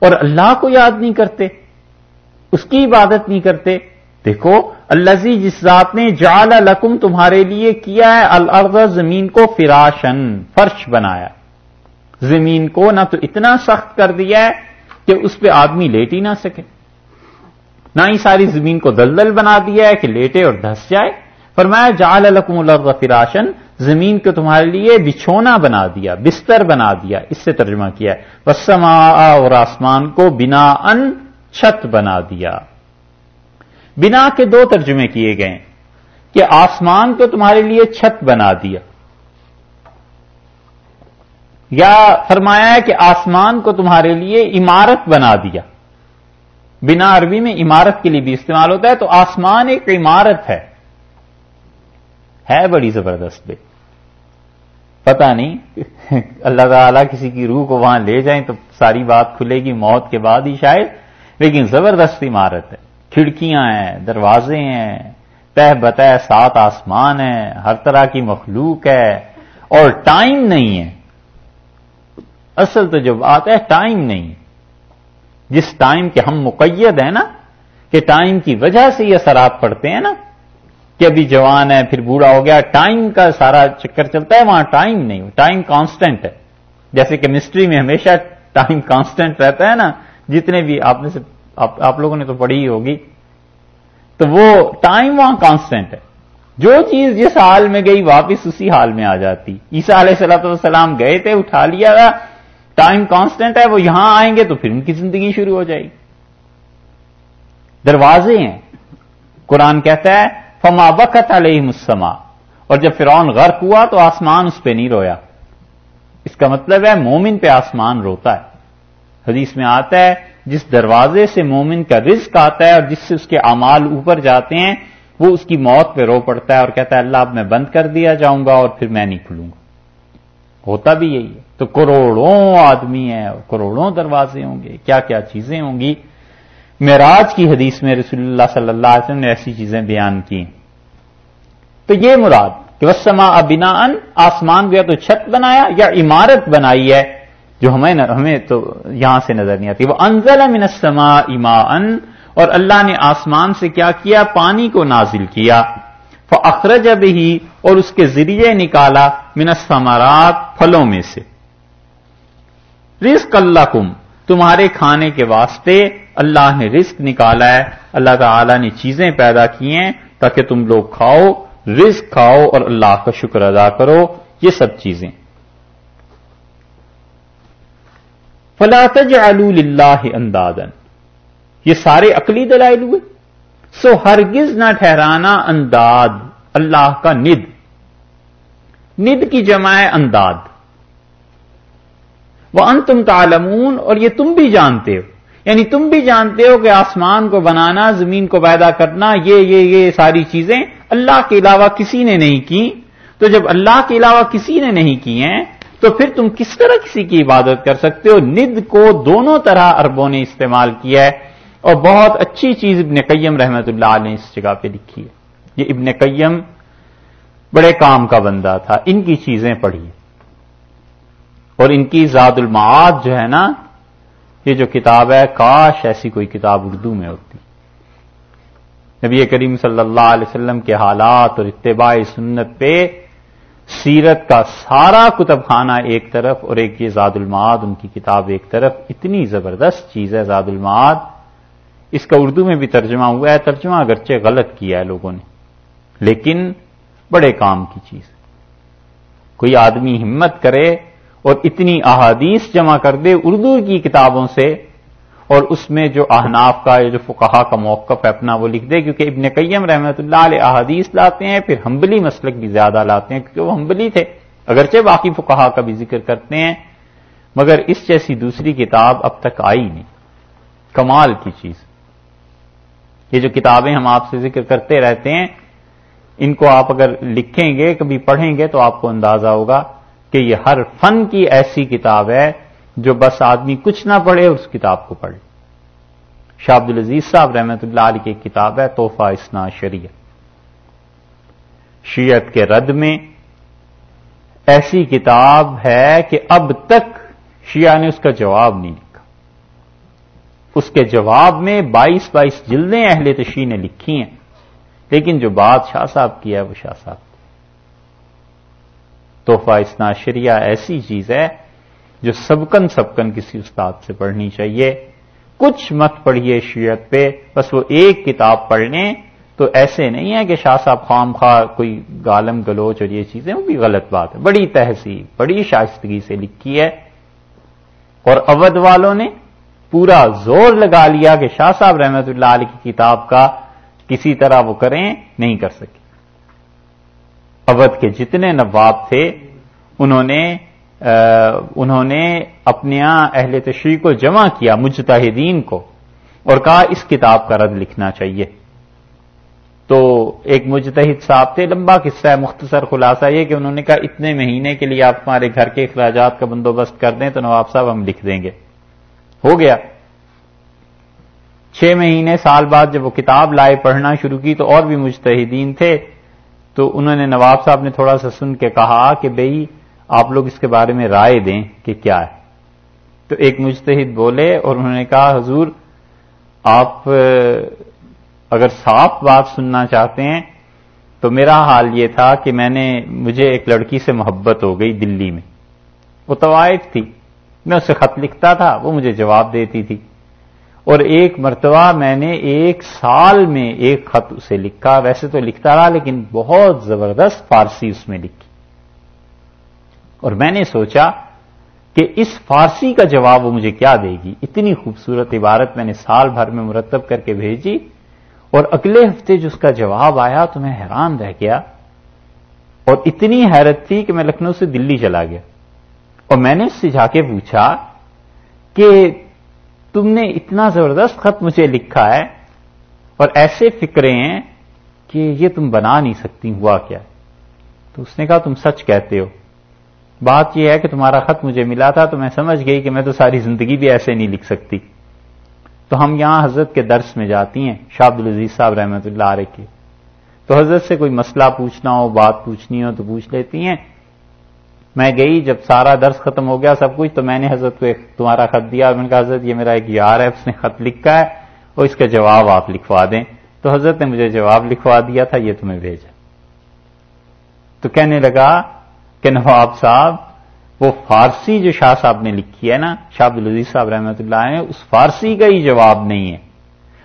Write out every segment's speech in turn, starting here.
اور اللہ کو یاد نہیں کرتے، اس کی عبادت نہیں کرتے۔ دیکھو اللہ جس ذات نے جال لکم تمہارے لیے کیا ہے، الارض، زمین کو فراشن فرش بنایا۔ زمین کو نہ تو اتنا سخت کر دیا ہے کہ اس پہ آدمی لیٹ ہی نہ سکے۔ نہ ہی ساری زمین کو دلدل بنا دیا ہے کہ لیٹے اور دھس جائے۔ فرمایا جال الکم الارض فراشن زمین کو تمہارے لیے بچھونا بنا دیا، بستر بنا دیا، اس سے ترجمہ کیا ہے۔ وسما اور آسمان کو بنا ان چھت بنا دیا۔ بنا کے دو ترجمے کیے گئے کہ آسمان کو تمہارے لیے چھت بنا دیا۔ یا فرمایا ہے کہ آسمان کو تمہارے لیے عمارت بنا دیا۔ بنا عربی میں عمارت کے لیے بھی استعمال ہوتا ہے، تو آسمان ایک عمارت ہے۔ ہے بڑی زبردست بے۔ پتا نہیں، اللہ تعالیٰ کسی کی روح کو وہاں لے جائیں تو ساری بات کھلے گی موت کے بعد ہی شاید، لیکن زبردست عمارت ہے۔ کھڑکیاں ہیں، دروازے ہیں، تہ بتہ سات آسمان ہے ہر طرح کی مخلوق ہے۔ اور ٹائم نہیں ہے۔ اصل تو جو بات ہے، ٹائم نہیں جس ٹائم کے ہم مقید ہیں نا، کہ ٹائم کی وجہ سے یہ اثرات پڑتے ہیں نا کہ ابھی جوان ہے پھر بوڑھا ہو گیا ٹائم کا سارا چکر چلتا ہے وہاں ٹائم نہیں ٹائم کانسٹنٹ ہے۔ جیسے کیمسٹری میں ہمیشہ ٹائم کانسٹنٹ رہتا ہے نا جتنے بھی آپ نے سے آپ, آپ لوگوں نے تو پڑھی ہی ہوگی۔ تو وہ ٹائم وہاں کانسٹنٹ ہے۔ جو چیز جس حال میں گئی واپس اسی حال میں آ جاتی۔ عیسا علیہ صلاح والسلام گئے تھے اٹھا لیا تھا ٹائم کانسٹنٹ ہے وہ یہاں آئیں گے تو پھر ان کی زندگی شروع ہو جائے گی۔ دروازے ہیں۔ قرآن کہتا ہے فما وقت علیہ مسما اور جب فرعون غرق ہوا تو آسمان اس پہ نہیں رویا۔ اس کا مطلب ہے مومن پہ آسمان روتا ہے۔ حدیث میں آتا ہے، جس دروازے سے مومن کا رزق آتا ہے اور جس سے اس کے امال اوپر جاتے ہیں، وہ اس کی موت پہ رو پڑتا ہے اور کہتا ہے، اللہ اب میں بند کر دیا جاؤں گا اور پھر میں نہیں کھلوں گا۔ ہوتا بھی یہی ہے۔ تو کروڑوں آدمی ہیں اور کروڑوں دروازے ہوں گے کیا کیا چیزیں ہوں گی؟ معراج کی حدیث میں رسول اللہ صلی اللہ علیہ وسلم نے ایسی چیزیں بیان کی تو یہ مراد کہ وسما ابنا ان آسمان گیا تو چھت بنایا یا عمارت بنائی ہے، جو ہمیں ہمیں تو یہاں سے نظر نہیں آتی۔ وہ انزل من السماء اما ان اور اللہ نے آسمان سے کیا کیا؟ پانی کو نازل کیا۔ فخرج اب ہی اور اس کے ذریعے نکالا من الثمرات، پھلوں میں سے۔ رزق اللہ کم تمہارے کھانے کے واسطے اللہ نے رزق نکالا ہے، اللہ تعالی نے چیزیں پیدا کی ہیں تاکہ تم لوگ کھاؤ، رزق کھاؤ اور اللہ کا شکر ادا کرو۔ یہ سب چیزیں۔ فلاتج اللہ اندازن یہ سارے عقلی دلائل ہوئے۔ سو ہرگز نہ ٹھہرانا انداز اللہ کا ند۔ ند کی جمع انداز وہ ان تم تالمون اور یہ تم بھی جانتے ہو۔ یعنی تم بھی جانتے ہو کہ آسمان کو بنانا، زمین کو پیدا کرنا، یہ یہ یہ ساری چیزیں اللہ کے علاوہ کسی نے نہیں کی۔ تو جب اللہ کے علاوہ کسی نے نہیں کی ہیں، تو پھر تم کس طرح کسی کی عبادت کر سکتے ہو؟ ند کو دونوں طرح اربوں نے استعمال کیا ہے۔ اور بہت اچھی چیز ابن قیم رحمت اللہ نے اس جگہ پہ لکھی ہے۔ یہ ابن قیم بڑے کام کا بندہ تھا، ان کی چیزیں پڑھی۔ اور ان کی زاد المعاد جو ہے نا یہ جو کتاب ہے، کاش ایسی کوئی کتاب اردو میں ہوتی۔ نبی کریم صلی اللہ علیہ وسلم کے حالات اور اتباع سنت پہ سیرت کا سارا کتب خانہ ایک طرف اور ایک یہ زاد المعاد، ان کی کتاب ایک طرف، اتنی زبردست چیز ہے زاد المعاد۔ اس کا اردو میں بھی ترجمہ ہوا ہے، ترجمہ اگرچہ غلط کیا ہے لوگوں نے، لیکن بڑے کام کی چیز کوئی آدمی ہمت کرے اور اتنی احادیث جمع کر دے اردو کی کتابوں سے اور اس میں جو احناف کا یا جو فقہا کا موقف ہے اپنا وہ لکھ دے، کیونکہ ابن قیم رحمۃ اللہ علیہ احادیث لاتے ہیں، پھر ہمبلی مسلک بھی زیادہ لاتے ہیں کیونکہ وہ ہمبلی تھے۔ اگرچہ باقی فقہا کا بھی ذکر کرتے ہیں، مگر اس جیسی دوسری کتاب اب تک آئی نہیں۔ کمال کی چیز۔ یہ جو کتابیں ہم آپ سے ذکر کرتے رہتے ہیں، ان کو آپ اگر لکھیں گے، کبھی پڑھیں گے، تو آپ کو اندازہ ہوگا۔ کہ یہ ہر فن کی ایسی کتاب ہے جو بس آدمی کچھ نہ پڑھے اس کتاب کو پڑھے۔ شاہ عبد العزیز صاحب رحمت اللہ علیہ کی کتاب ہے توحفہ اسنا شریعت۔ شیعت کے رد میں ایسی کتاب ہے کہ اب تک شیعہ نے اس کا جواب نہیں لکھا۔ اس کے جواب میں بائیس بائیس جلدیں اہل تشریح نے لکھی ہیں، لیکن جو بات شاہ صاحب کی ہے وہ شاہ صاحب تحفہ اسنا شریعہ ایسی چیز ہے جو سبکن سبکن کسی استاد سے پڑھنی چاہیے۔ کچھ مت پڑھیے شیعت پہ، بس وہ ایک کتاب پڑھ لیں تو ایسے نہیں ہے کہ شاہ صاحب خام خواہ کوئی گالم گلوچ اور یہ چیزیں، وہ بھی غلط بات ہے۔ بڑی تہذیب، بڑی شائستگی سے لکھی ہے۔ اور اودھ والوں نے پورا زور لگا لیا کہ شاہ صاحب رحمت اللہ علیہ کی کتاب کا کسی طرح وہ کریں، نہیں کر سکے۔ اودھ کے جتنے نواب تھے، انہوں نے انہوں نے اپنے اہل تشریح کو جمع کیا، مجتہدین کو، اور کہا اس کتاب کا رد لکھنا چاہیے۔ تو ایک مجتہد صاحب تھے، لمبا قصہ ہے، مختصر خلاصہ یہ کہ انہوں نے کہا اتنے مہینے کے لیے آپ ہمارے گھر کے اخراجات کا بندوبست کر دیں تو نواب صاحب ہم لکھ دیں گے۔ ہو گیا۔ چھ مہینے، سال بعد جب وہ کتاب لائے، پڑھنا شروع کی تو اور بھی مجتہدین تھے۔ تو انہوں نے نواب صاحب نے تھوڑا سا سن کے کہا کہ بھئی آپ لوگ اس کے بارے میں رائے دیں کہ کیا ہے۔ تو ایک مجتہد بولے اور انہوں نے کہا، حضور، آپ، اگر صاف بات سننا چاہتے ہیں تو میرا حال یہ تھا کہ میں نے، مجھے ایک لڑکی سے محبت ہو گئی دلی میں۔ وہ طوائف تھی۔ میں اسے خط لکھتا تھا، وہ مجھے جواب دیتی تھی۔ اور ایک مرتبہ میں نے ایک سال میں ایک خط اسے لکھا، ویسے تو لکھتا رہا لیکن بہت زبردست فارسی اس میں لکھی۔ اور میں نے سوچا کہ اس فارسی کا جواب وہ مجھے کیا دے گی؟ اتنی خوبصورت عبارت میں نے سال بھر میں مرتب کر کے بھیجی اور اگلے ہفتے جو اس کا جواب آیا تو میں حیران رہ گیا اور اتنی حیرت تھی کہ میں لکھنؤ سے دلی چلا گیا۔ اور میں نے اس سے جا کے پوچھا کہ تم نے اتنا زبردست خط مجھے لکھا ہے اور ایسے فکرے ہیں کہ یہ تم بنا نہیں سکتی، ہوا کیا؟ تو اس نے کہا، تم سچ کہتے ہو۔ بات یہ ہے کہ تمہارا خط مجھے ملا تھا تو میں سمجھ گئی کہ میں تو ساری زندگی بھی ایسے نہیں لکھ سکتی۔ تو ہم یہاں حضرت کے درس میں جاتی ہیں، شاہ عبد العزیز صاحب رحمۃ اللہ علیہ کی تو حضرت سے کوئی مسئلہ پوچھنا ہو، بات پوچھنی ہو تو پوچھ لیتی ہیں۔ میں گئی، جب سارا درس ختم ہو گیا سب کچھ، تو میں نے حضرت کو ایک تمہارا خط دیا، میں نے کہا، حضرت، یہ میرا ایک یار ہے، اس نے خط لکھا ہے، اور اس کا جواب آپ لکھوا دیں۔ تو حضرت نے مجھے جواب لکھوا دیا تھا، یہ تمہیں بھیجا۔ تو کہنے لگا کہ نواب صاحب، وہ فارسی جو شاہ صاحب نے لکھی ہے نا، شاہ عبد العزیز صاحب رحمۃ اللہ نے اس فارسی کا ہی جواب نہیں ہے۔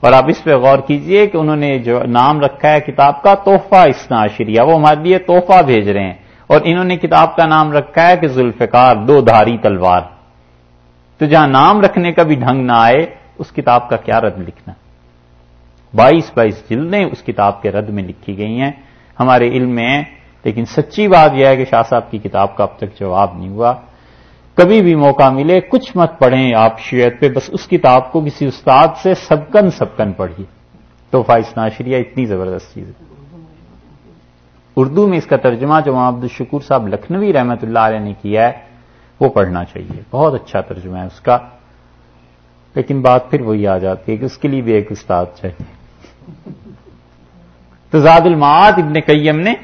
اور آپ اس پہ غور کیجیے کہ انہوں نے جو نام رکھا ہے کتاب کا، تحفہ اسنا شریعہ وہ ہمارے لیے تحفہ بھیج رہے ہیں۔ اور انہوں نے کتاب کا نام رکھا ہے کہ ذوالفقار، دو دھاری تلوار۔ تو جہاں نام رکھنے کا بھی ڈھنگ نہ آئے، اس کتاب کا کیا رد لکھنا؟ بائیس بائیس جلدیں اس کتاب کے رد میں لکھی گئی ہیں۔ ہمارے علم میں ہیں، لیکن سچی بات یہ ہے کہ شاہ صاحب کی کتاب کا اب تک جواب نہیں ہوا۔ کبھی بھی موقع ملے، کچھ مت پڑھیں آپ شیعت پہ، بس اس کتاب کو کسی استاد سے سبکن سبکن پڑھیے۔ تو فائز ناشریہ، اتنی زبردست چیز ہے۔ اردو میں اس کا ترجمہ جو عبد الشکور صاحب لکھنوی رحمت اللہ علیہ نے کیا ہے، وہ پڑھنا چاہیے۔ بہت اچھا ترجمہ ہے اس کا۔ لیکن بات پھر وہی آ جاتی ہے کہ اس کے لیے بھی ایک استاد چاہیے۔ تو زاد المعاد ابن قیم نے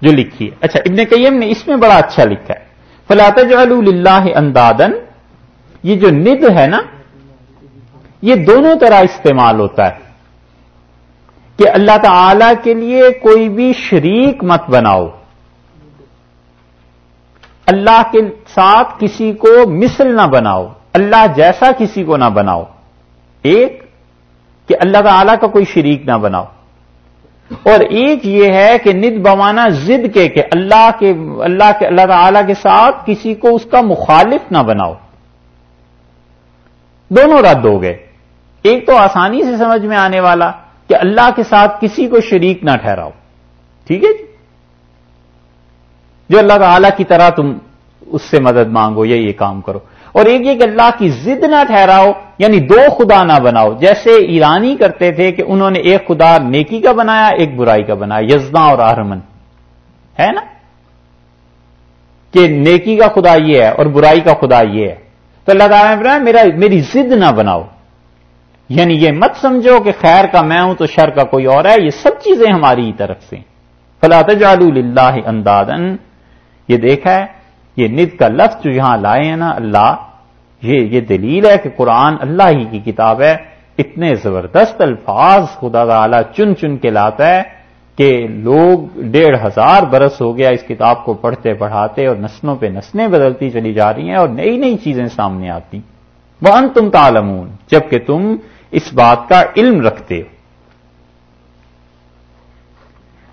جو لکھی ہے۔ اچھا ابن قیم نے اس میں بڑا اچھا لکھا ہے۔ فلاط اللہ اندادن یہ جو ند ہے نا، یہ دونوں طرح استعمال ہوتا ہے۔ کہ اللہ تعالی کے لیے کوئی بھی شریک مت بناؤ۔ اللہ کے ساتھ کسی کو مثل نہ بناؤ۔ اللہ جیسا کسی کو نہ بناؤ۔ ایک، کہ اللہ تعالی کا کوئی شریک نہ بناؤ۔ اور ایک یہ ہے کہ ند بوانا زد کے کہ اللہ کے اللہ کے، اللہ تعالی کے ساتھ کسی کو اس کا مخالف نہ بناؤ۔ دونوں رد ہو گئے۔ ایک تو آسانی سے سمجھ میں آنے والا۔ کہ اللہ کے ساتھ کسی کو شریک نہ ٹھہراؤ۔ ٹھیک ہے جی؟ جو اللہ تعالی کی طرح تم اس سے مدد مانگو یا یہ کام کرو۔ اور ایک یہ کہ اللہ کی ضد نہ ٹھہراؤ یعنی دو خدا نہ بناؤ۔ جیسے ایرانی کرتے تھے کہ انہوں نے ایک خدا نیکی کا بنایا، ایک برائی کا بنایا، یزنا اور آرمن۔ ہے نا؟ کہ نیکی کا خدا یہ ہے اور برائی کا خدا یہ ہے۔ تو اللہ تعالیٰ میرا میری ضد نہ بناؤ۔ یعنی یہ مت سمجھو کہ خیر کا میں ہوں تو شر کا کوئی اور ہے، یہ سب چیزیں ہماری طرف سے۔ فلا تجعلوا للہ اندادن یہ دیکھا ہے، یہ ند کا لفظ جو یہاں لائے ہیں نا، اللہ، یہ یہ دلیل ہے کہ قرآن اللہ ہی کی کتاب ہے۔ اتنے زبردست الفاظ خدا تعالی چن چن کے لاتا ہے کہ لوگ ڈیڑھ ہزار برس ہو گیا اس کتاب کو پڑھتے پڑھاتے اور نسلوں پہ نسلیں بدلتی چلی جا رہی ہیں اور نئی نئی چیزیں سامنے آتی۔ وہ ان تم تالمون جبکہ تم اس بات کا علم رکھتے ہو۔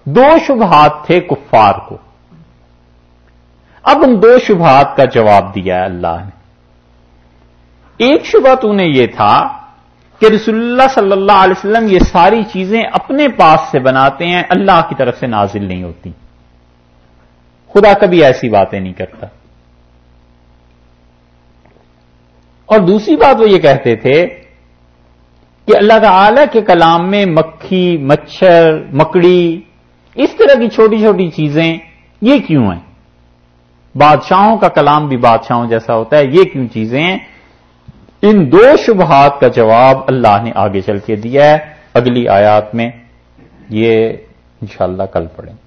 دو شبہات تھے کفار کو۔ اب ان دو شبہات کا جواب دیا ہے اللہ نے۔ ایک شبہ تو نے یہ تھا کہ رسول اللہ صلی اللہ علیہ وسلم یہ ساری چیزیں اپنے پاس سے بناتے ہیں، اللہ کی طرف سے نازل نہیں ہوتی۔ خدا کبھی ایسی باتیں نہیں کرتا۔ اور دوسری بات وہ یہ کہتے تھے کہ اللہ تعالی کے کلام میں مکھی، مچھر، مکڑی، اس طرح کی چھوٹی چھوٹی چیزیں، یہ کیوں ہیں؟ بادشاہوں کا کلام بھی بادشاہوں جیسا ہوتا ہے، یہ کیوں چیزیں ہیں؟ ان دو شبہات کا جواب اللہ نے آگے چل کے دیا ہے۔ اگلی آیات میں یہ انشاءاللہ کل پڑھیں۔